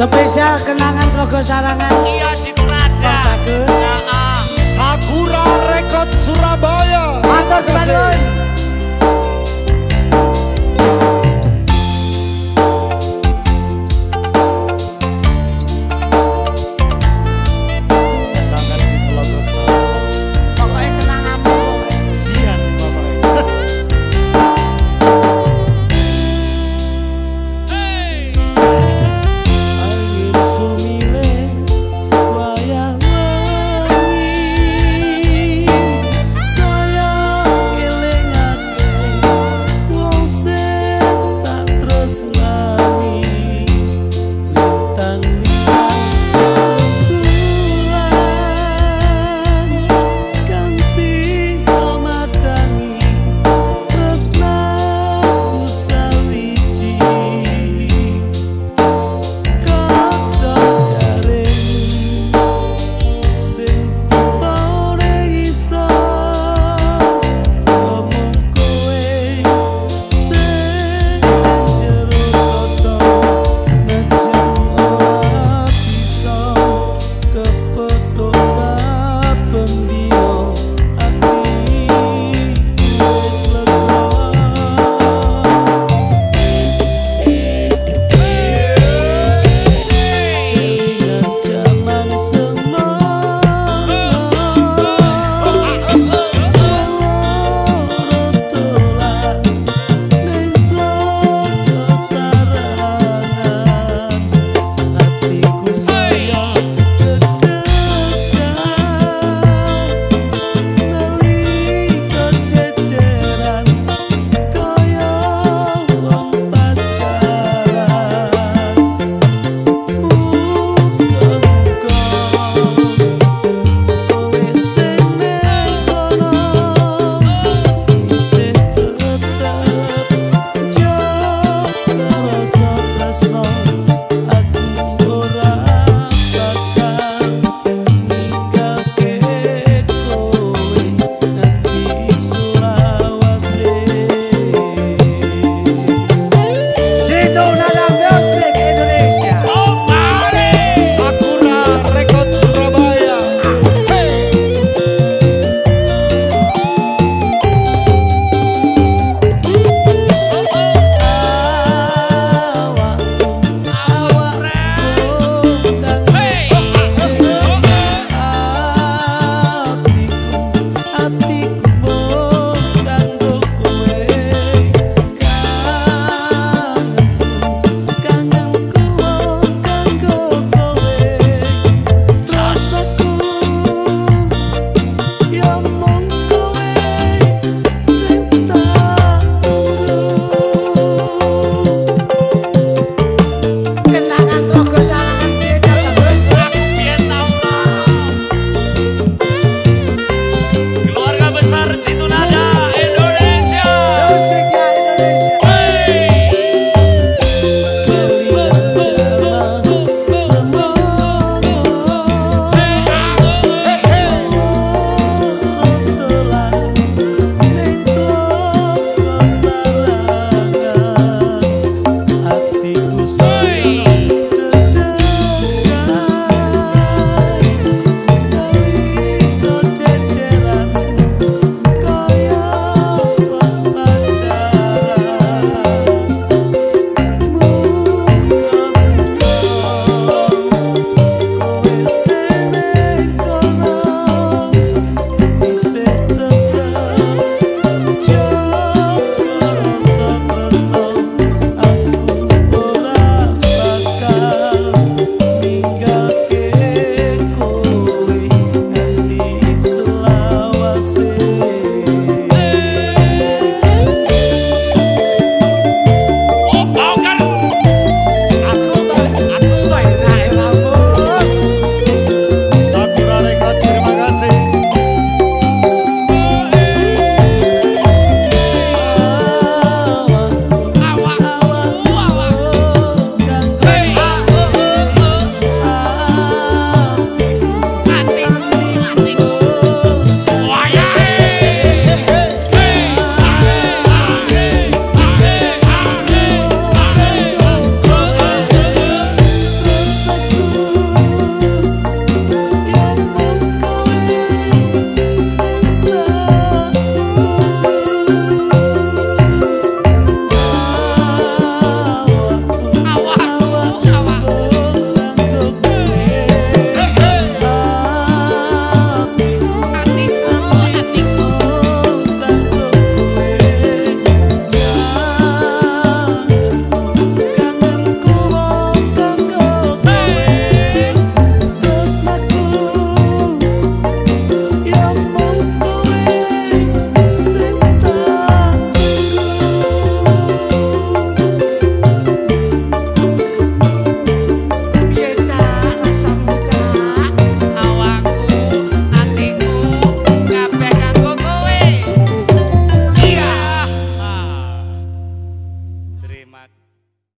Spesial kenangan logo sarangan. Iya situ